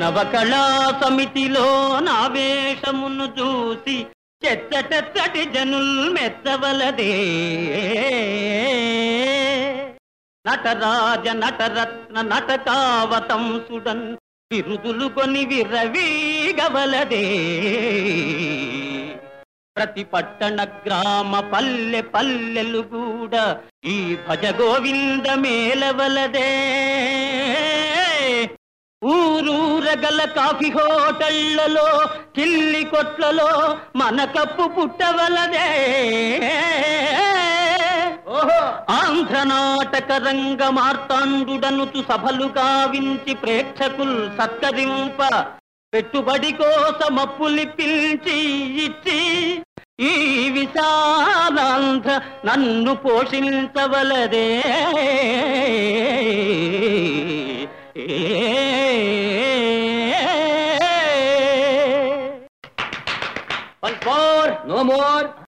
నవకళా సమితిలో నా వేషమును చూసి చెత్తటెత్తటి జనుల్ మెత్తవలదే. నటరాజ నటరత్న నటకావతం సుడన్ విరుదులు కొని విరవీగవలదే. ప్రతి పట్టణ గ్రామ పల్లె పల్లెలు కూడా ఈ భజ గోవింద మేలవలదే ఊరూరగల కాఫీ హోటళ్ళలో కిల్లి కొట్లలో మన కప్పు పుట్టవలదే. ఓహో. ఆంధ్ర నాటక రంగ మార్తాండుడనుచు సభలు గావించి ప్రేక్షకుల్ సత్కరింప పెట్టుబడి కోసమప్పులి పిలిచి ఇచ్చి ఈ విశాలాంధ్ర నన్ను పోషించవలదే. Once amor, no amor.